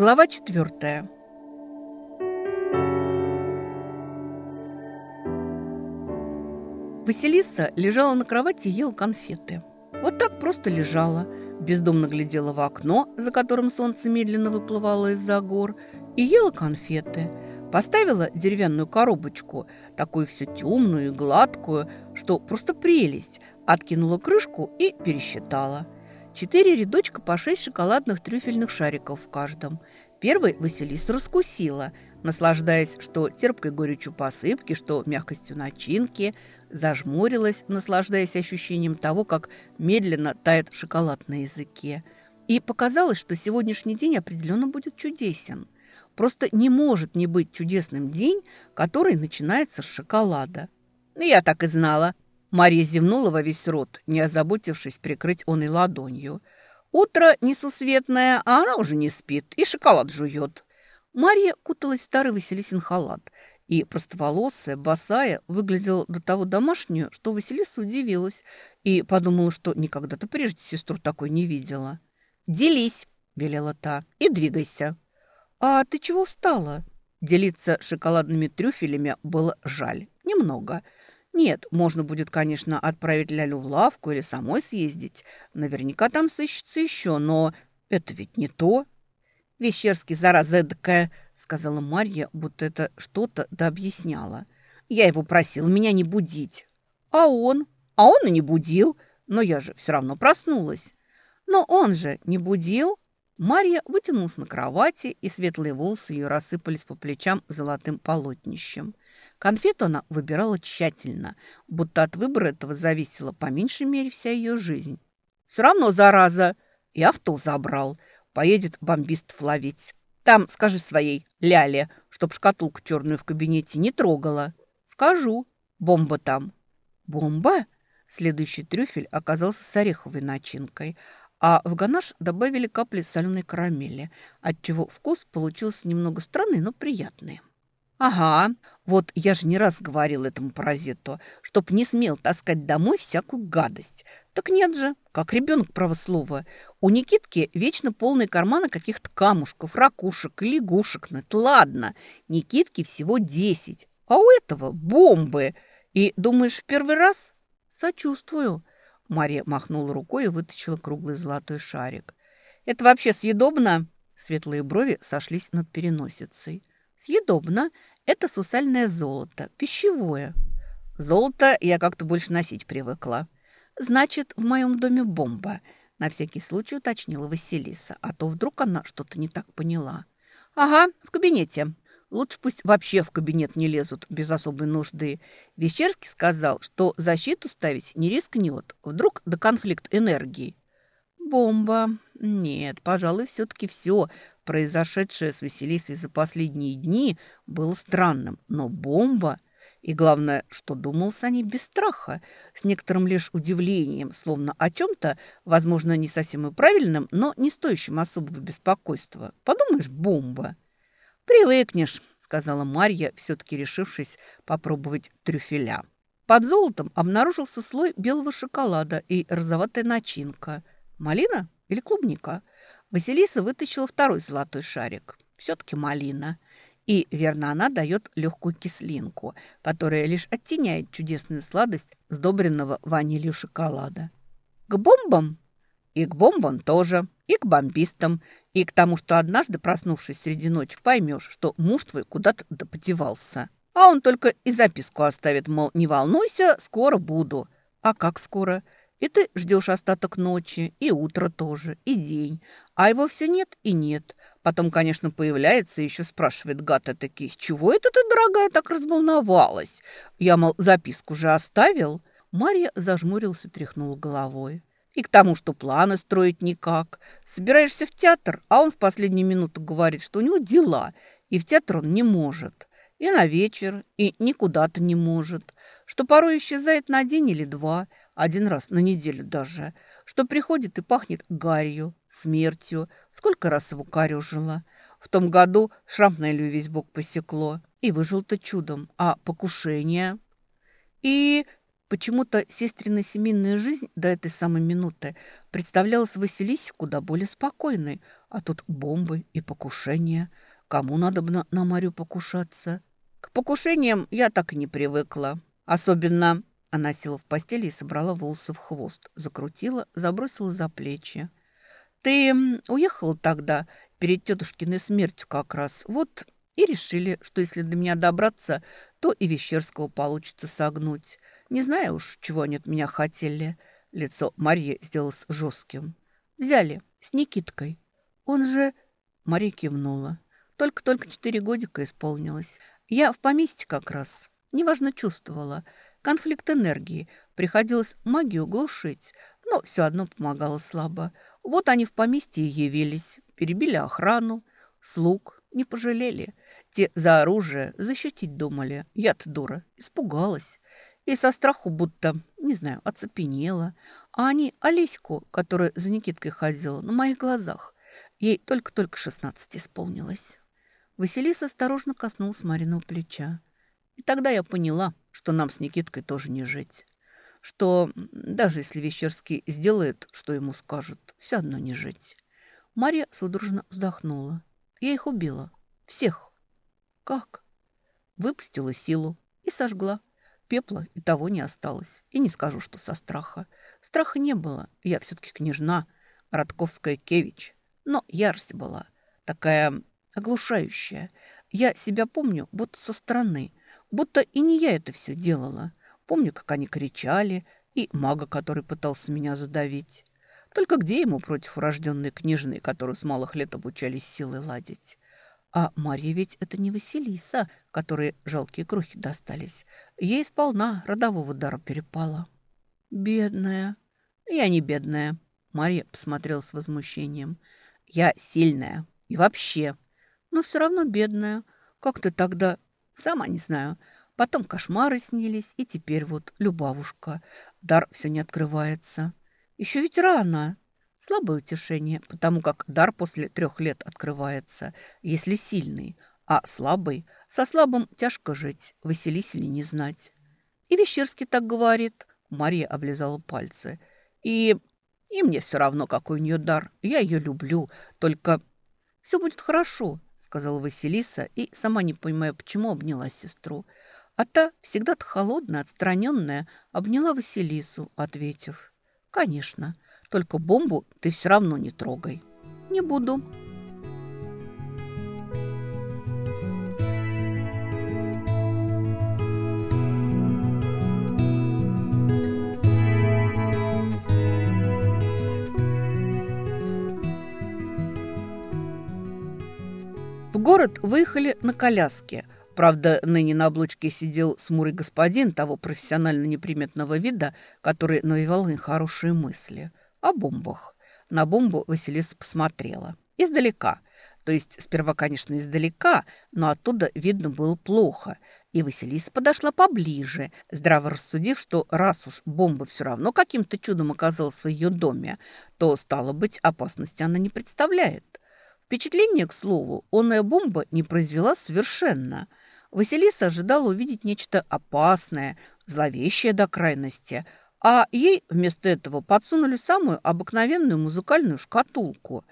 Глава четвертая. Василиса лежала на кровати и ела конфеты. Вот так просто лежала, бездомно глядела в окно, за которым солнце медленно выплывало из-за гор, и ела конфеты. Поставила деревянную коробочку, такую всю темную и гладкую, что просто прелесть, откинула крышку и пересчитала – Четыре рядочка по шесть шоколадных трюфельных шариков в каждом. Первый Василиса раскусила, наслаждаясь что терпкой горечью посыпки, что мягкостью начинки, зажмурилась, наслаждаясь ощущением того, как медленно тает шоколад на языке. И показалось, что сегодняшний день определенно будет чудесен. Просто не может не быть чудесным день, который начинается с шоколада. «Я так и знала», Мария зевнула во весь рот, не озаботившись прикрыть он и ладонью. Утро несусветное, а она уже не спит и шоколад жует. Мария куталась в старый Василисин халат и простоволосая, босая, выглядела до того домашнюю, что Василиса удивилась и подумала, что никогда-то прежде сестру такой не видела. «Делись!» – велела та. «И двигайся!» «А ты чего встала?» Делиться шоколадными трюфелями было жаль. Немного – нет, можно будет, конечно, отправить Лялю в лавку или самой съездить. Наверняка там сыщется еще, но это ведь не то. Вещерский, зараза эдакая, сказала Марья, будто это что-то да объясняла. Я его просил меня не будить. А он? А он и не будил. Но я же все равно проснулась. Но он же не будил. Марья вытянулась на кровати, и светлые волосы ее рассыпались по плечам золотым полотнищем. Конфету она выбирала тщательно, будто от выбора этого зависела по меньшей мере вся ее жизнь. «Все равно, зараза! И авто забрал. Поедет бомбистов ловить. Там скажи своей Ляле, чтоб шкатулку черную в кабинете не трогала. Скажу. Бомба там». «Бомба?» Следующий трюфель оказался с ореховой начинкой, а в ганаш добавили капли соленой карамели, отчего вкус получился немного странный, но приятный. «Ага, вот я же не раз говорил этому паразиту, чтоб не смел таскать домой всякую гадость. Так нет же, как ребенок правослова. У Никитки вечно полные карманы каких-то камушков, ракушек и лягушек. Ну, это ладно, Никитки всего десять, а у этого бомбы. И думаешь, в первый раз? Сочувствую». Мария махнула рукой и вытащила круглый золотой шарик. «Это вообще съедобно?» Светлые брови сошлись над переносицей. «Съедобно. Это сусальное золото, пищевое. Золото я как-то больше носить привыкла. Значит, в моем доме бомба. На всякий случай уточнила Василиса, а то вдруг она что-то не так поняла. Ага, в кабинете. Лучше пусть вообще в кабинет не лезут без особой нужды. Вещерский сказал, что защиту ставить не рискнет. Вдруг до конфликт энергии. Бомба. Нет, пожалуй, все-таки все, произошедшее с Василисой за последние дни, было странным. Но бомба... И главное, что думал Саня без страха, с некоторым лишь удивлением, словно о чем-то, возможно, не совсем и правильном, но не стоящим особого беспокойства. Подумаешь, бомба. «Привыкнешь», — сказала Марья, все-таки решившись попробовать трюфеля. Под золотом обнаружился слой белого шоколада и розоватая начинка. Малина или клубника? Василиса вытащила второй золотой шарик. Все-таки малина. И, верно, она дает легкую кислинку, которая лишь оттеняет чудесную сладость сдобренного ванилью шоколада. К бомбам? И к бомбам тоже. И к бомбистам. И к тому, что однажды, проснувшись среди ночи, поймешь, что муж твой куда-то допотевался. А он только и записку оставит, мол, не волнуйся, скоро буду. А как скоро? И ты ждешь остаток ночи, и утро тоже, и день. А его все нет и нет. Потом, конечно, появляется и еще спрашивает гад таки, с чего это ты, дорогая, так разволновалась? Я, мол, записку же оставил. Марья зажмурился и тряхнула головой. И к тому, что планы строить никак. Собираешься в театр, а он в последнюю минуту говорит, что у него дела, и в театр он не может. И на вечер, и никуда-то не может. Что порой исчезает на день или два – один раз на неделю даже, что приходит и пахнет гарью, смертью. Сколько раз его карюжила. В том году шрам на Илью весь бок посекло. И выжил-то чудом. А покушение? И почему-то сестрина семейная жизнь до этой самой минуты представлялась Василисе куда более спокойной. А тут бомбы и покушения. Кому надо на, на Марию покушаться? К покушениям я так и не привыкла. Особенно она села в постели и собрала волосы в хвост. Закрутила, забросила за плечи. «Ты уехала тогда, перед тетушкиной смертью как раз. Вот и решили, что если до меня добраться, то и Вещерского получится согнуть. Не знаю уж, чего они от меня хотели». Лицо Марьи сделалось жестким. «Взяли, с Никиткой. Он же...» Мария кивнула. Только-только четыре годика исполнилось. Я в поместье как раз. Неважно чувствовала. Конфликт энергии. Приходилось магию глушить, но все одно помогало слабо. Вот они в поместье явились. Перебили охрану. Слуг не пожалели. Те за оружие защитить думали. Я-то дура. Испугалась. И со страху будто, не знаю, оцепенела. А они Олеську, которая за Никиткой ходила, на моих глазах. Ей только-только шестнадцать исполнилось. Василиса осторожно коснулась Мариного плеча. И тогда я поняла, что нам с Никиткой тоже не жить. Что даже если Вещерский сделает, что ему скажут, все одно не жить. Мария судорожно вздохнула. Я их убила. Всех. Как? Выпустила силу и сожгла. Пепла и того не осталось. И не скажу, что со страха. Страха не было. Я все-таки княжна, Радковская Кевич. Но ярость была. Такая оглушающая. Я себя помню, будто со стороны, будто и не я это все делала. Помню, как они кричали, и мага, который пытался меня задавить. Только где ему против урожденной княжны, которую с малых лет обучались силой ладить? А Марья ведь это не Василиса, которой жалкие крохи достались. Ей сполна родового дара перепала. Бедная. Я не бедная. Марья посмотрела с возмущением. Я сильная. И вообще, но все равно бедная. Как ты тогда? Сама не знаю. Потом кошмары снились, и теперь вот любавушка. Дар все не открывается. Еще ведь рано. Слабое утешение, потому как дар после трех лет открывается, если сильный, а слабый, со слабым тяжко жить, Василисе ли не знать. И Вещерский так говорит. Мария облизала пальцы. И, и мне все равно, какой у нее дар. Я ее люблю, только все будет хорошо сказала Василиса и, сама не понимая, почему, обняла сестру. А та, всегда-то холодная, отстраненная, обняла Василису, ответив. «Конечно, только бомбу ты все равно не трогай». «Не буду», город выехали на коляске. Правда, ныне на облучке сидел смурый господин того профессионально неприметного вида, который навевал им хорошие мысли. О бомбах. На бомбу Василиса посмотрела. Издалека. То есть сперва, конечно, издалека, но оттуда видно было плохо. И Василиса подошла поближе, здраво рассудив, что раз уж бомба все равно каким-то чудом оказалась в ее доме, то, стало быть, опасности она не представляет. Впечатление, к слову, онная бомба не произвела совершенно. Василиса ожидала увидеть нечто опасное, зловещее до крайности, а ей вместо этого подсунули самую обыкновенную музыкальную шкатулку.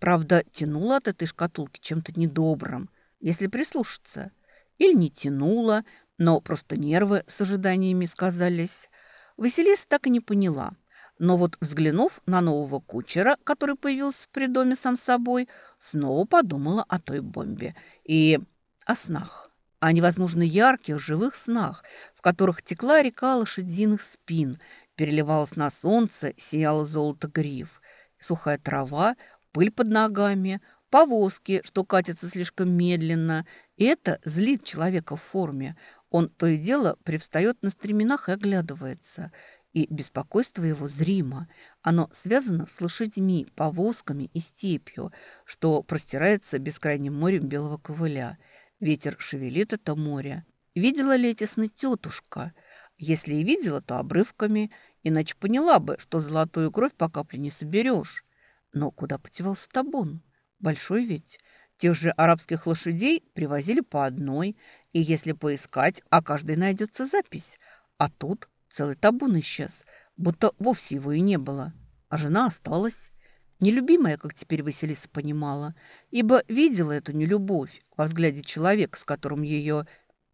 Правда, тянула от этой шкатулки чем-то недобрым, если прислушаться. Или не тянула, но просто нервы с ожиданиями сказались. Василиса так и не поняла – но вот взглянув на нового кучера, который появился при доме сам собой, снова подумала о той бомбе и о снах. О невозможно ярких, живых снах, в которых текла река лошадиных спин, переливалась на солнце, сияло золото гриф, сухая трава, пыль под ногами, повозки, что катятся слишком медленно. И это злит человека в форме. Он то и дело привстает на стременах и оглядывается – и беспокойство его зримо. Оно связано с лошадьми, повозками и степью, что простирается бескрайним морем белого ковыля. Ветер шевелит это море. Видела ли эти сны тетушка? Если и видела, то обрывками, иначе поняла бы, что золотую кровь по капле не соберешь. Но куда потевался табун? Большой ведь. Тех же арабских лошадей привозили по одной, и если поискать, о каждой найдется запись. А тут Целый табун исчез, будто вовсе его и не было. А жена осталась. Нелюбимая, как теперь Василиса понимала, ибо видела эту нелюбовь во взгляде человека, с которым ее...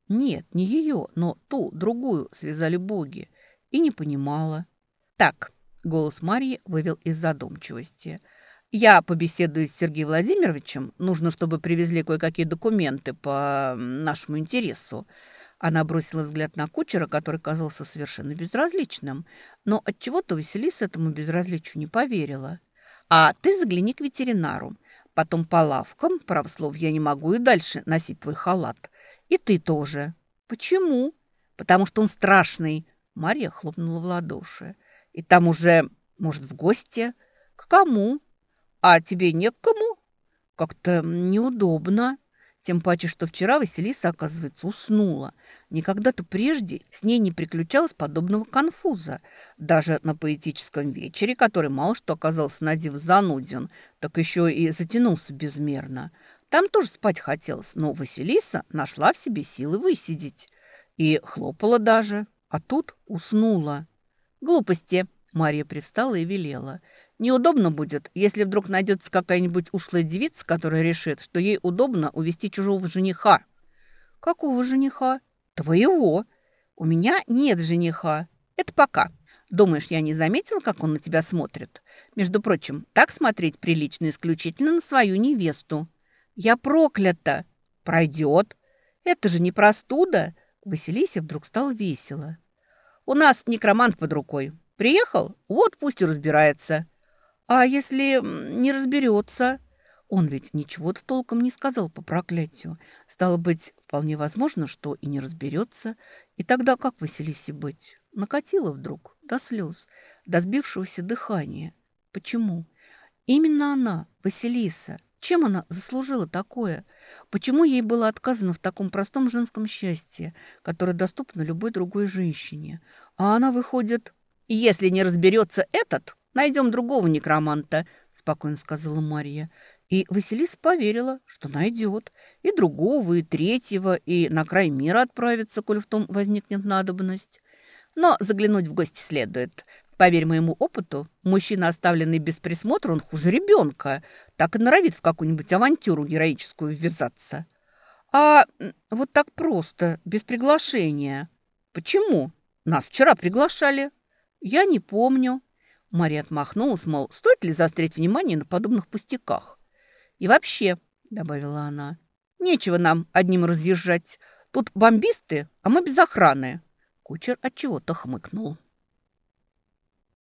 Нет, не ее, но ту, другую связали боги, и не понимала. «Так», — голос Марьи вывел из задумчивости, «я побеседую с Сергеем Владимировичем. Нужно, чтобы привезли кое-какие документы по нашему интересу». Она бросила взгляд на кучера, который казался совершенно безразличным, но отчего-то Василиса этому безразличию не поверила. А ты загляни к ветеринару. Потом по лавкам, право слово, я не могу и дальше носить твой халат. И ты тоже. Почему? Потому что он страшный. Марья хлопнула в ладоши. И там уже, может, в гости? К кому? А тебе не к кому? Как-то неудобно. Тем паче, что вчера Василиса, оказывается, уснула. Никогда-то прежде с ней не приключалось подобного конфуза. Даже на поэтическом вечере, который мало что оказался на див зануден, так еще и затянулся безмерно. Там тоже спать хотелось, но Василиса нашла в себе силы высидеть. И хлопала даже, а тут уснула. «Глупости!» – Мария привстала и велела – Неудобно будет, если вдруг найдется какая-нибудь ушлая девица, которая решит, что ей удобно увести чужого жениха. Какого жениха? Твоего. У меня нет жениха. Это пока. Думаешь, я не заметила, как он на тебя смотрит? Между прочим, так смотреть прилично исключительно на свою невесту. Я проклята. Пройдет. Это же не простуда. Василисе вдруг стало весело. У нас некромант под рукой. Приехал? Вот пусть и разбирается. А если не разберется? Он ведь ничего-то толком не сказал по проклятию. Стало быть, вполне возможно, что и не разберется. И тогда как Василисе быть? Накатило вдруг, до слез, до сбившегося дыхания. Почему? Именно она, Василиса. Чем она заслужила такое? Почему ей было отказано в таком простом женском счастье, которое доступно любой другой женщине? А она выходит... Если не разберется этот, Найдем другого некроманта», – спокойно сказала Мария. И Василиса поверила, что найдет. И другого, и третьего, и на край мира отправится, коль в том возникнет надобность. Но заглянуть в гости следует. Поверь моему опыту, мужчина, оставленный без присмотра, он хуже ребенка. Так и норовит в какую-нибудь авантюру героическую ввязаться. А вот так просто, без приглашения. Почему? Нас вчера приглашали. Я не помню. Мария отмахнулась, мол, стоит ли заострять внимание на подобных пустяках. «И вообще», — добавила она, — «нечего нам одним разъезжать. Тут бомбисты, а мы без охраны». Кучер от чего то хмыкнул.